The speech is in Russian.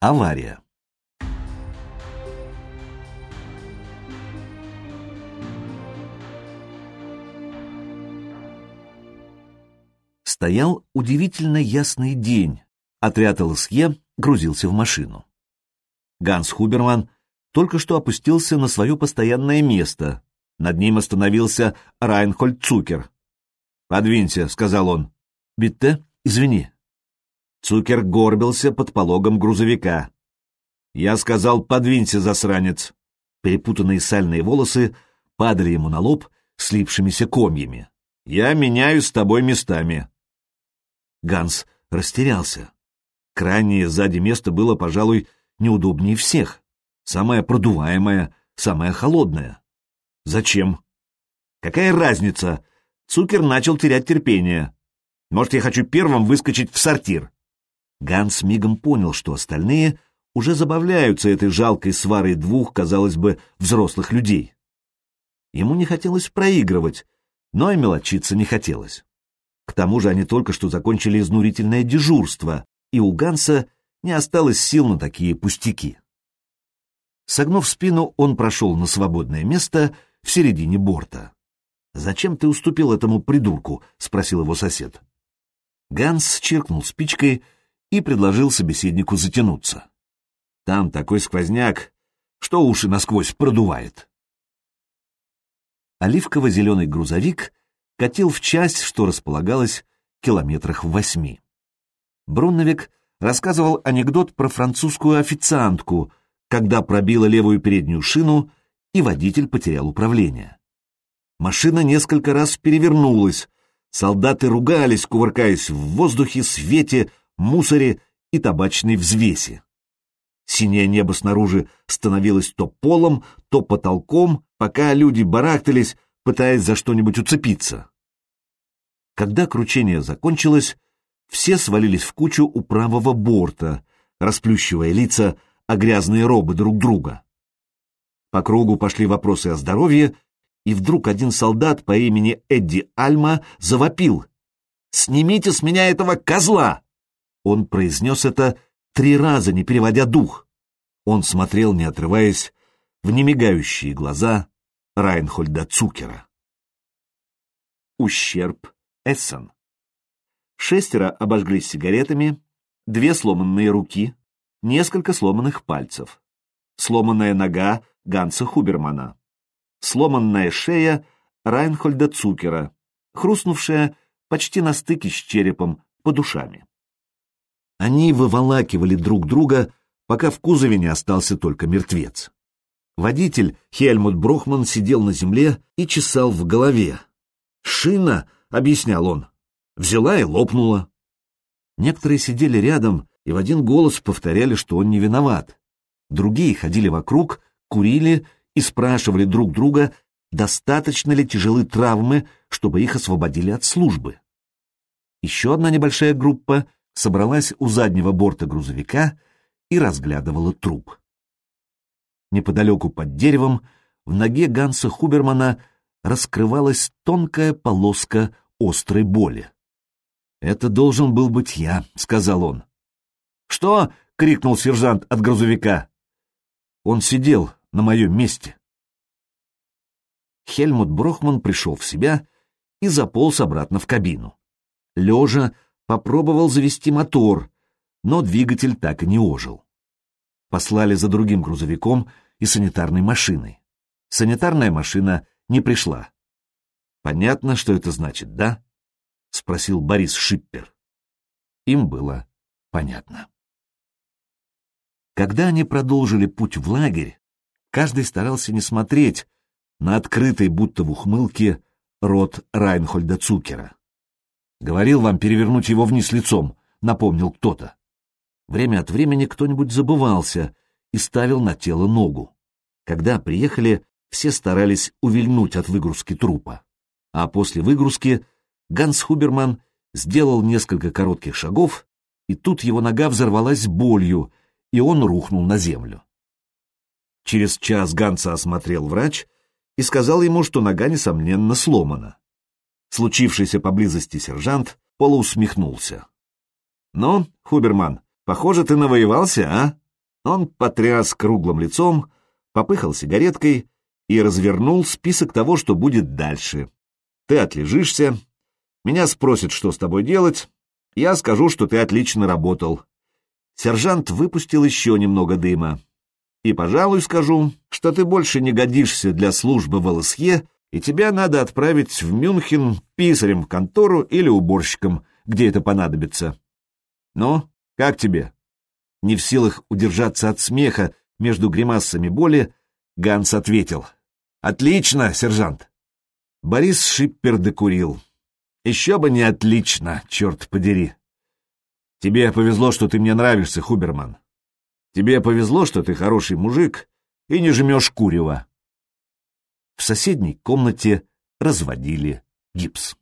Авария. Стоял удивительно ясный день. Отряд ЛСЕ грузился в машину. Ганс Хуберман только что опустился на свое постоянное место. Над ним остановился Райнхольд Цукер. «Подвинься», — сказал он. «Битте, извини». Цукер горбился под пологом грузовика. «Я сказал, подвинься, засранец». Перепутанные сальные волосы падали ему на лоб слипшимися комьями. «Я меняю с тобой местами». Ганс растерялся. Крайнее сзади место было, пожалуй, неудобнее всех. Самое продуваемое, самое холодное. Зачем? Какая разница? Цукер начал терять терпение. Может, я хочу первым выскочить в сортир? Ганс мигом понял, что остальные уже забавляются этой жалкой сварой двух, казалось бы, взрослых людей. Ему не хотелось проигрывать, но и мелочиться не хотелось. К тому же они только что закончили изнурительное дежурство, и у Ганса не осталось сил на такие пустяки. Согнув спину, он прошел на свободное место в середине борта. «Зачем ты уступил этому придурку?» — спросил его сосед. Ганс чиркнул спичкой и предложил собеседнику затянуться. «Там такой сквозняк, что уши насквозь продувает». Оливково-зеленый грузовик катил в часть, что располагалось километрах в восьми. Брунновик рассказывал анекдот про французскую официантку, когда пробила левую переднюю шину, и водитель потерял управление. Машина несколько раз перевернулась, солдаты ругались, кувыркаясь в воздухе, свете, мусоре и табачной взвеси. Синее небо снаружи становилось то полом, то потолком, пока люди барахтались, пытаясь за что-нибудь уцепиться. Когда кручение закончилось, все свалились в кучу у правого борта, расплющивая лица о грязные робы друг друга. По кругу пошли вопросы о здоровье, и вдруг один солдат по имени Эдди Альма завопил. «Снимите с меня этого козла!» Он произнес это три раза, не переводя дух. Он смотрел, не отрываясь, в немигающие глаза Райнхольда Цукера. Ущерб Эссен. Шестеро обожглись сигаретами, две сломанные руки, несколько сломанных пальцев, сломанная нога Ганса Хубермана, сломанная шея Райнхольда Цукера, хрустнувшая почти на стыке с черепом под ушами. Они выволакивали друг друга, пока в кузове не остался только мертвец. Водитель, Хельмут Брухман, сидел на земле и чесал в голове. «Шина», — объяснял он, взяла и лопнула. Некоторые сидели рядом и в один голос повторяли, что он не виноват. Другие ходили вокруг, курили и спрашивали друг друга, достаточно ли тяжелы травмы, чтобы их освободили от службы. Еще одна небольшая группа собралась у заднего борта грузовика и разглядывала труп. Неподалеку под деревом в ноге Ганса Хубермана раскрывалась тонкая полоска острой боли. «Это должен был быть я», — сказал он. «Что?» — крикнул сержант от грузовика. Он сидел на моем месте. Хельмут Брохман пришел в себя и заполз обратно в кабину. Лежа попробовал завести мотор, но двигатель так и не ожил. Послали за другим грузовиком и санитарной машиной. Санитарная машина не пришла. Понятно, что это значит, да? — спросил Борис Шиппер. Им было понятно. Когда они продолжили путь в лагерь, каждый старался не смотреть на открытый, будто в ухмылке, рот Райнхольда Цукера. «Говорил вам перевернуть его вниз лицом», — напомнил кто-то. Время от времени кто-нибудь забывался и ставил на тело ногу. Когда приехали, все старались увильнуть от выгрузки трупа. А после выгрузки Ганс Хуберман сделал несколько коротких шагов, и тут его нога взорвалась болью, и он рухнул на землю. Через час Ганса осмотрел врач и сказал ему, что нога, несомненно, сломана. Случившийся поблизости сержант полуусмехнулся. «Ну, Хуберман, похоже, ты навоевался, а? Он потряс круглым лицом, попыхал сигареткой и развернул список того, что будет дальше. Ты отлежишься, меня спросят, что с тобой делать, я скажу, что ты отлично работал. Сержант выпустил еще немного дыма. И, пожалуй, скажу, что ты больше не годишься для службы в ЛСЕ, и тебя надо отправить в Мюнхен писарем в контору или уборщиком, где это понадобится. Ну, как тебе? Не в силах удержаться от смеха между гримасами боли, Ганс ответил. «Отлично, сержант!» Борис Шиппер докурил. «Еще бы не отлично, черт подери!» «Тебе повезло, что ты мне нравишься, Хуберман. Тебе повезло, что ты хороший мужик и не жмешь курева». В соседней комнате разводили гипс.